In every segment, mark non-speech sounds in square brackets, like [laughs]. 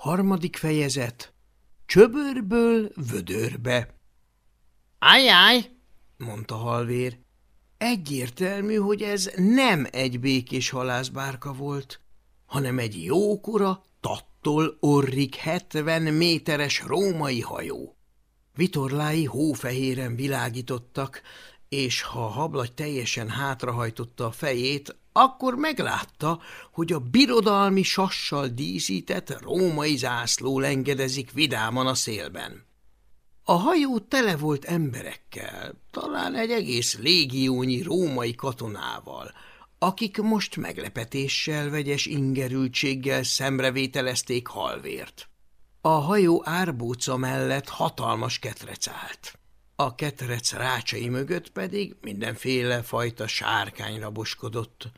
Harmadik fejezet Csöbörből vödörbe Ajjaj, mondta halvér. Egyértelmű, hogy ez nem egy békés halászbárka volt, hanem egy jókora, tattól orrig 70 méteres római hajó. Vitorlái hófehéren világítottak, és ha a hablagy teljesen hátrahajtotta a fejét, akkor meglátta, hogy a birodalmi sassal díszített római zászló lengedezik vidáman a szélben. A hajó tele volt emberekkel, talán egy egész légiónyi római katonával, akik most meglepetéssel, vegyes ingerültséggel szemrevételezték halvért. A hajó árbóca mellett hatalmas ketrec állt. A ketrec rácsai mögött pedig mindenféle fajta sárkány raboskodott.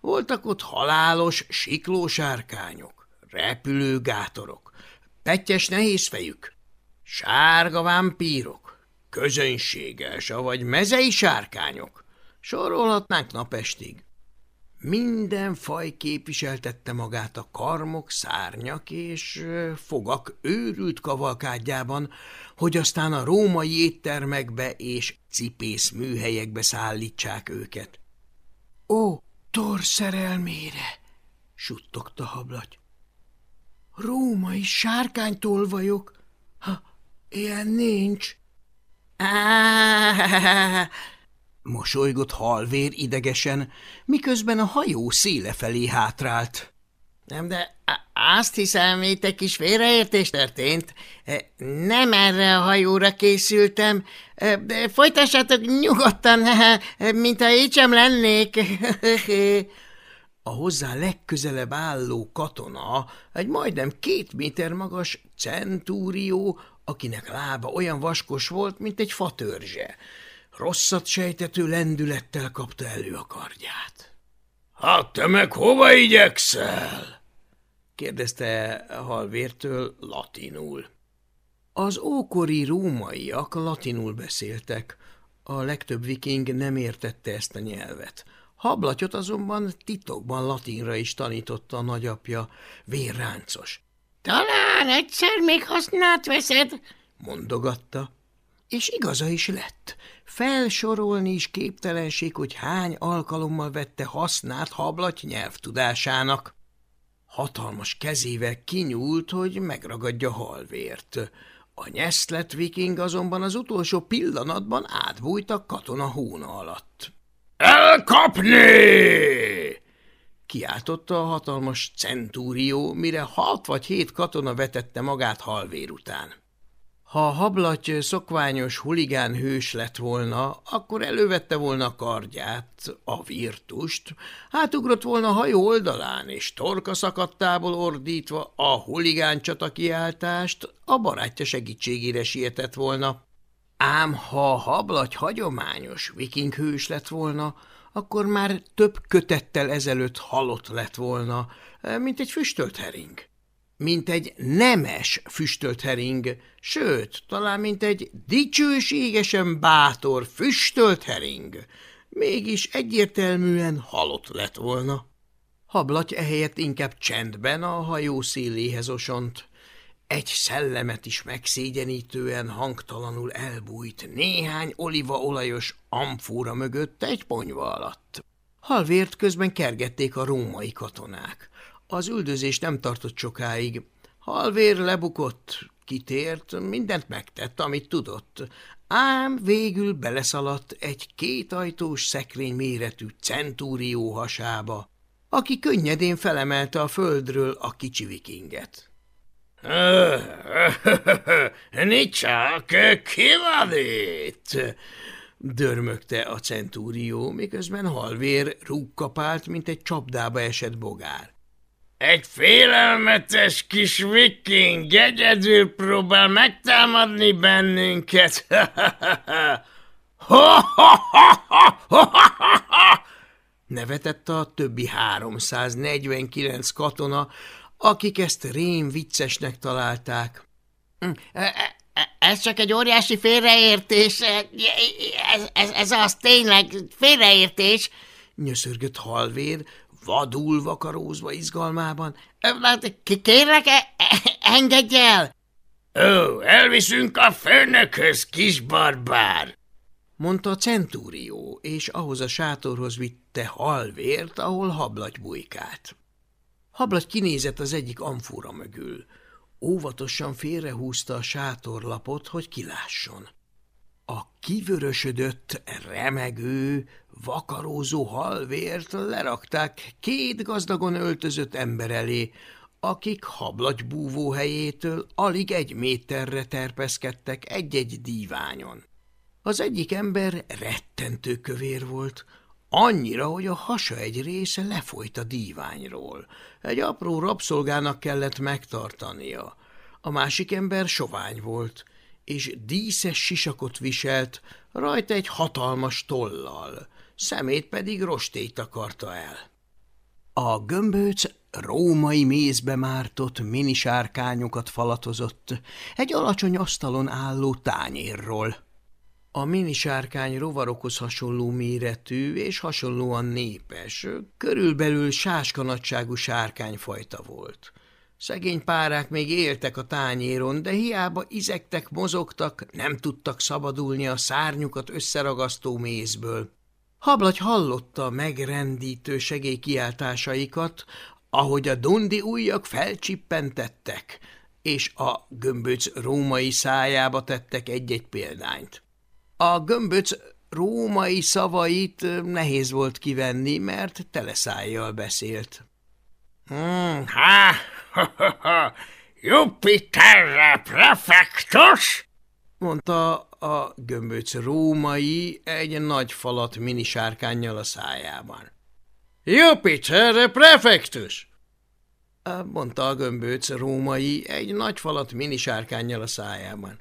Voltak ott halálos, siklósárkányok, repülő gátorok, petyes nehézfejük, sárga vámpírok, közönséges, vagy mezei sárkányok. Sorolhatnánk napestig. Minden faj képviseltette magát a karmok, szárnyak és fogak őrült kavalkádjában, hogy aztán a római éttermekbe és cipész műhelyekbe szállítsák őket. – Ó, Tor szerelmére! – suttogta hablaty. – Római sárkánytolvajok? Ha, ilyen nincs. – Mosolygott halvér idegesen, miközben a hajó széle felé hátrált. Nem, de azt hiszem, itt egy kis félreértés történt. Nem erre a hajóra készültem. De folytassátok nyugodtan, [laughs] mintha így sem lennék. [laughs] A hozzá legközelebb álló katona, egy majdnem két méter magas centúrió, akinek lába olyan vaskos volt, mint egy fatörzse. Rosszat sejtető lendülettel kapta elő a kardját. – Hát te meg hova igyekszel? – kérdezte halvértől latinul. Az ókori rómaiak latinul beszéltek, a legtöbb viking nem értette ezt a nyelvet. Hablatyot azonban titokban latinra is tanította a nagyapja, vérráncos. – Talán egyszer még hasznát veszed – mondogatta. És igaza is lett. Felsorolni is képtelenség, hogy hány alkalommal vette hasznát hablaty nyelvtudásának. Hatalmas kezével kinyúlt, hogy megragadja halvért. A nyeszlet viking azonban az utolsó pillanatban átbújt a katona hóna alatt. – Elkapni! kiáltotta a hatalmas centúrió, mire hat vagy hét katona vetette magát halvér után. Ha a hablaty szokványos huligán hős lett volna, akkor elővette volna kardját, a virtust, átugrott volna hajó oldalán, és torka szakadtából ordítva a huligán csata kiáltást a barátja segítségére sietett volna. Ám ha a hablaty hagyományos viking hős lett volna, akkor már több kötettel ezelőtt halott lett volna, mint egy füstölt hering mint egy nemes füstölt hering, sőt, talán mint egy dicsőségesen bátor füstölt hering. Mégis egyértelműen halott lett volna. Hablaty ehelyett inkább csendben a hajó széléhez osont. Egy szellemet is megszégyenítően hangtalanul elbújt néhány olívaolajos amfúra mögött egy ponyva alatt. Halvért közben kergették a római katonák. Az üldözés nem tartott sokáig. Halvér lebukott, kitért, mindent megtett, amit tudott, ám végül beleszaladt egy kétajtós szekrény méretű centúrió hasába, aki könnyedén felemelte a földről a kicsi vikinget. [laughs] – Nicsak, ki van itt? – dörmögte a centúrió, miközben halvér rúgkapált, mint egy csapdába esett bogár. Egy félelmetes kis viking egyedül próbál megtámadni bennünket. [laughs] Nevetett a többi 349 katona, akik ezt rém viccesnek találták. Hm, e, e, e, ez csak egy óriási félreértés. Ez, ez, ez az tényleg félreértés, nyöszörgött halvér, vadul vakarózva izgalmában. Kérlek, engedj el! Ó, elviszünk a főnökhöz, kis barbár! mondta a centúrió, és ahhoz a sátorhoz vitte halvért, ahol hablagy bujkált. Hablagy kinézett az egyik amfúra mögül. Óvatosan félrehúzta a sátorlapot, hogy kilásson. A kivörösödött, remegő, vakarózó halvért lerakták két gazdagon öltözött ember elé, akik hablatybúvó helyétől alig egy méterre terpeszkedtek egy-egy díványon. Az egyik ember rettentő kövér volt, annyira, hogy a hasa egy része lefolyt a díványról. Egy apró rabszolgának kellett megtartania. A másik ember sovány volt, és díszes sisakot viselt, rajta egy hatalmas tollal, szemét pedig rostét akarta el. A gömbőc római mézbe mártott minisárkányokat falatozott egy alacsony asztalon álló tányérról. A minisárkány rovarokhoz hasonló méretű és hasonlóan népes, körülbelül sáskanadságú sárkányfajta volt. Szegény párák még éltek a tányéron, de hiába izektek, mozogtak, nem tudtak szabadulni a szárnyukat összeragasztó mézből. Hablagy hallotta megrendítő segélykiáltásaikat, ahogy a dondi ujjak felcsippentettek, és a gömböc római szájába tettek egy-egy példányt. A gömböc római szavait nehéz volt kivenni, mert teleszájjal beszélt. Hmm, ha, Jupiterre prefektus! mondta a gömböc római egy nagy falat minisárkányjal a szájában. Jupiterre prefektus! mondta a gömböc római egy nagy falat minisárkányjal a szájában.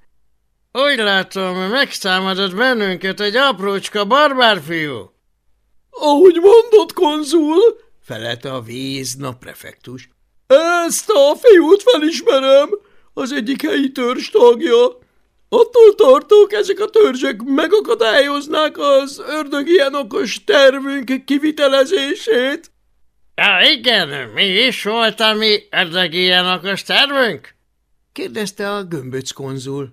Úgy látom, megszámadott bennünket egy aprócska barbárfiú. Ahogy mondott, konzul, felelte a vízna prefektus. Ezt a fiút felismerem, az egyik helyi törzs tagja. Attól tartok, ezek a törzsek megakadályoznák az ördög ilyen okos tervünk kivitelezését. Ja, igen, mi is volt a mi ördög ilyen okos tervünk? kérdezte a gömböc konzul.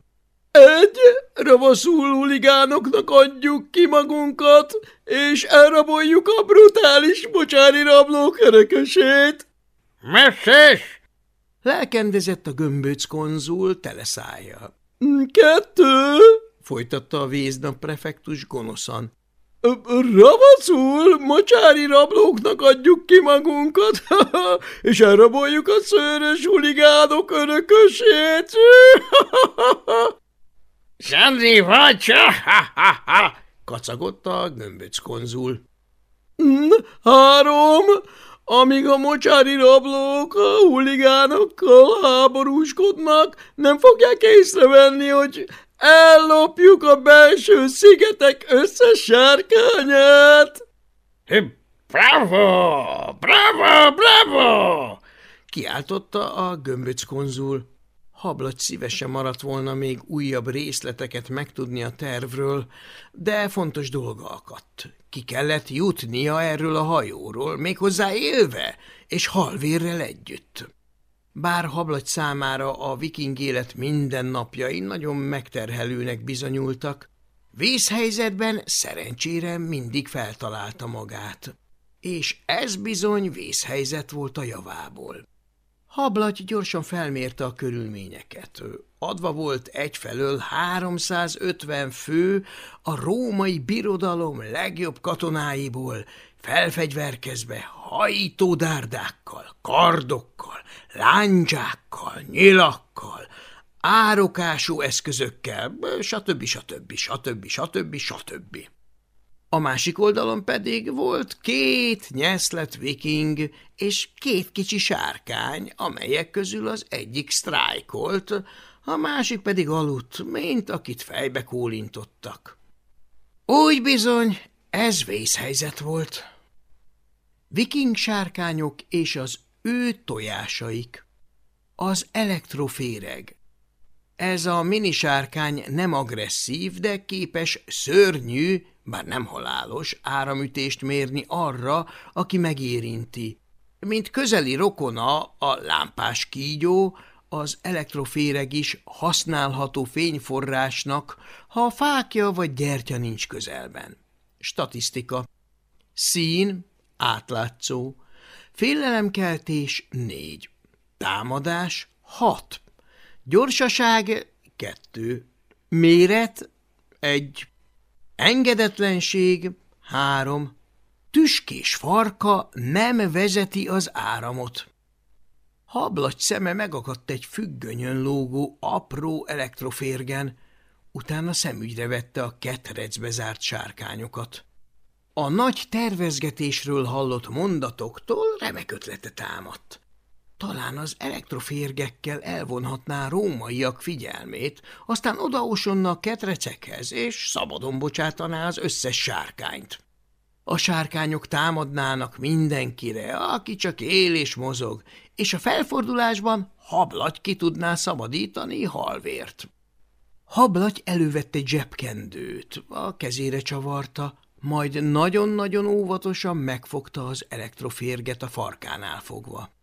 Egy, ravaszul huligánoknak adjuk ki magunkat, és elraboljuk a brutális bocsári rablók kerekesét. Messzés! Lelkendezett a gömböc konzul teleszája. Kettő, folytatta a véznap prefektus gonoszan. Ravaszul, mocsári rablóknak adjuk ki magunkat, [laughs] és elraboljuk a szőrös huligánok örökösét. [laughs] Szendri vagy, kacagott a gömböc konzul. Három, amíg a mocsári rablók a huligánokkal háborúskodnak, nem fogják észrevenni, hogy ellopjuk a belső szigetek összes sárkányát. Bravo! Bravo! Bravo! kiáltotta a gömböc konzul. Hablagy szívesen maradt volna még újabb részleteket megtudni a tervről, de fontos dolga akadt. Ki kellett jutnia erről a hajóról, méghozzá élve, és halvérrel együtt. Bár hablagy számára a viking élet minden napjai nagyon megterhelőnek bizonyultak, vészhelyzetben szerencsére mindig feltalálta magát, és ez bizony vészhelyzet volt a javából. Hablaty gyorsan felmérte a körülményeket. Adva volt egyfelől 350 fő a római birodalom legjobb katonáiból, felfegyverkezve hajítódárdákkal, kardokkal, lándzsákkal, nyilakkal, árokású eszközökkel, stb. stb. stb. stb. stb. A másik oldalon pedig volt két nyeszlet viking és két kicsi sárkány, amelyek közül az egyik sztrájkolt, a másik pedig aludt, mint akit fejbe kólintottak. Úgy bizony, ez vészhelyzet volt. Viking sárkányok és az ő tojásaik. Az elektroféreg. Ez a minisárkány nem agresszív, de képes szörnyű, bár nem halálos, áramütést mérni arra, aki megérinti. Mint közeli rokona a lámpás kígyó, az elektroféreg is használható fényforrásnak, ha a fákja vagy gyertya nincs közelben. Statisztika. Szín, átlátszó. Félelemkeltés négy. Támadás hat. Gyorsaság kettő. Méret egy. Engedetlenség három. Tüskés farka nem vezeti az áramot. Hablagy szeme megakadt egy függönyön lógó apró elektroférgen, utána szemügyre vette a ketrecbe zárt sárkányokat. A nagy tervezgetésről hallott mondatoktól remek ötlete támadt. Talán az elektroférgekkel elvonhatná rómaiak figyelmét, aztán odaosonna a ketrecekhez, és szabadon bocsátaná az összes sárkányt. A sárkányok támadnának mindenkire, aki csak él és mozog, és a felfordulásban hablagy ki tudná szabadítani halvért. Hablagy elővette egy zsebkendőt, a kezére csavarta, majd nagyon-nagyon óvatosan megfogta az elektroférget a farkánál fogva.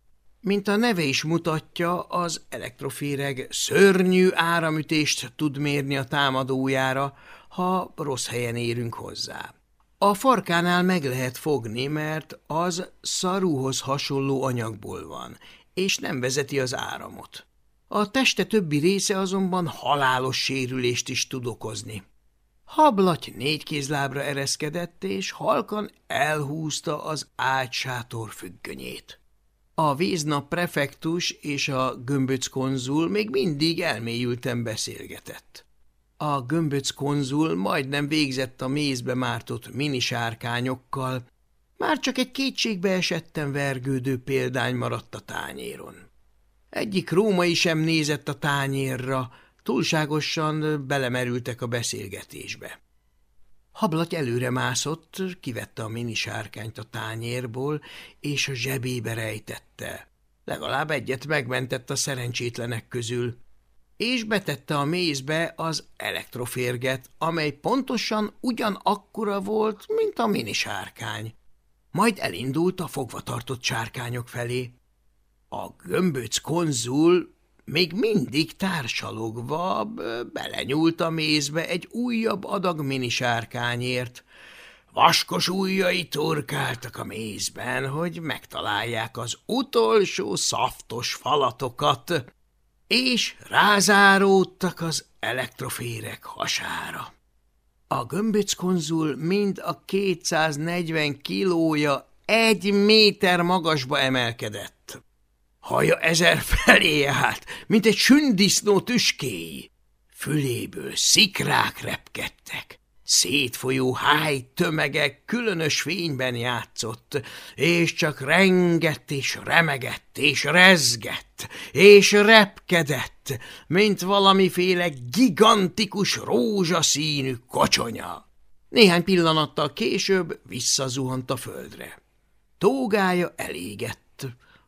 Mint a neve is mutatja, az elektroféreg szörnyű áramütést tud mérni a támadójára, ha rossz helyen érünk hozzá. A farkánál meg lehet fogni, mert az szarúhoz hasonló anyagból van, és nem vezeti az áramot. A teste többi része azonban halálos sérülést is tud okozni. Hablaty négy kézlábra ereszkedett, és halkan elhúzta az ágysátor függönyét. A víznap prefektus és a gömböc konzul még mindig elmélyülten beszélgetett. A gömböc konzul majdnem végzett a mézbe mártott minisárkányokkal, már csak egy kétségbe esetten vergődő példány maradt a tányéron. Egyik római sem nézett a tányérra, túlságosan belemerültek a beszélgetésbe. Hablaty előre mászott, kivette a minisárkányt a tányérból, és a zsebébe rejtette. Legalább egyet megmentett a szerencsétlenek közül, és betette a mézbe az elektroférget, amely pontosan ugyanakkora volt, mint a minisárkány. Majd elindult a fogvatartott sárkányok felé. A gömböc konzul még mindig társalogva belenyúlt a mézbe egy újabb adag minisárkányért. Vaskos ujjai turkáltak a mézben, hogy megtalálják az utolsó szaftos falatokat, és rázáródtak az elektroférek hasára. A gömböc konzul mind a 240 kilója egy méter magasba emelkedett. Haja ezer felé állt, mint egy sündisznó tüskéi. Füléből szikrák repkedtek. Szétfolyó háj tömegek különös fényben játszott, és csak rengett és remegett és rezgett és repkedett, mint valamiféle gigantikus rózsaszínű kocsonya. Néhány pillanattal később visszazuhant a földre. Tógája elégett,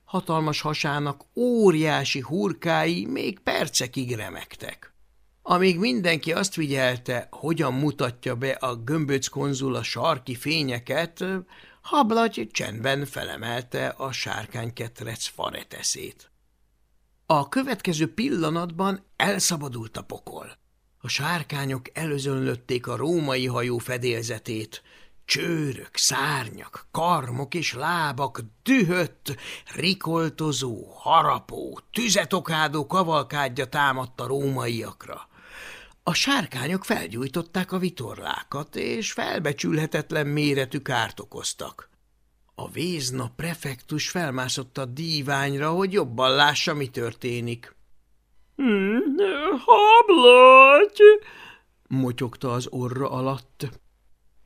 hatalmas hasának óriási hurkái még percekig remektek. Amíg mindenki azt figyelte, hogyan mutatja be a gömböc konzul a sarki fényeket, Hablagy csendben felemelte a sárkányketrec fareteszét. A következő pillanatban elszabadult a pokol. A sárkányok előzönlötték a római hajó fedélzetét, Csőrök, szárnyak, karmok és lábak, dühött, rikoltozó, harapó, tüzetokádó kavalkádja támadt a rómaiakra. A sárkányok felgyújtották a vitorlákat, és felbecsülhetetlen méretű kárt okoztak. A vézna prefektus felmászott a díványra, hogy jobban lássa, mi történik. Hmm, – Hablaty! – motyogta az orra alatt. –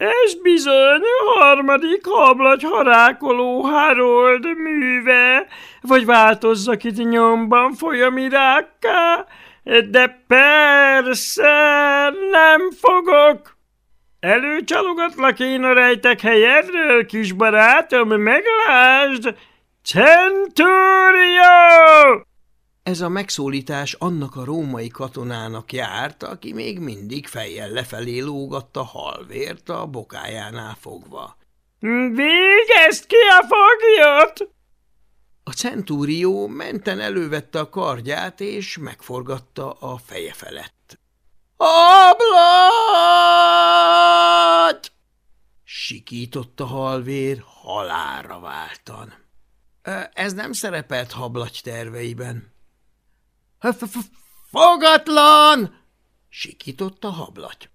Ez bizony a harmadik hablagy harákoló Harold műve, vagy változzak itt nyomban folyamirákká, de persze nem fogok. Előcsalogatlak én a rejtek helyedről, kis barátom, meglásd! Centurio! Ez a megszólítás annak a római katonának járt, aki még mindig fejjel lefelé lógatta halvért a bokájánál fogva. – Végezd ki a foglyot! A centúrió menten elővette a kardját, és megforgatta a feje felett. – Ablaty! Sikított a halvér halálra váltan. Ez nem szerepelt hablaty terveiben. – Fogatlan! Sikított a hablaty.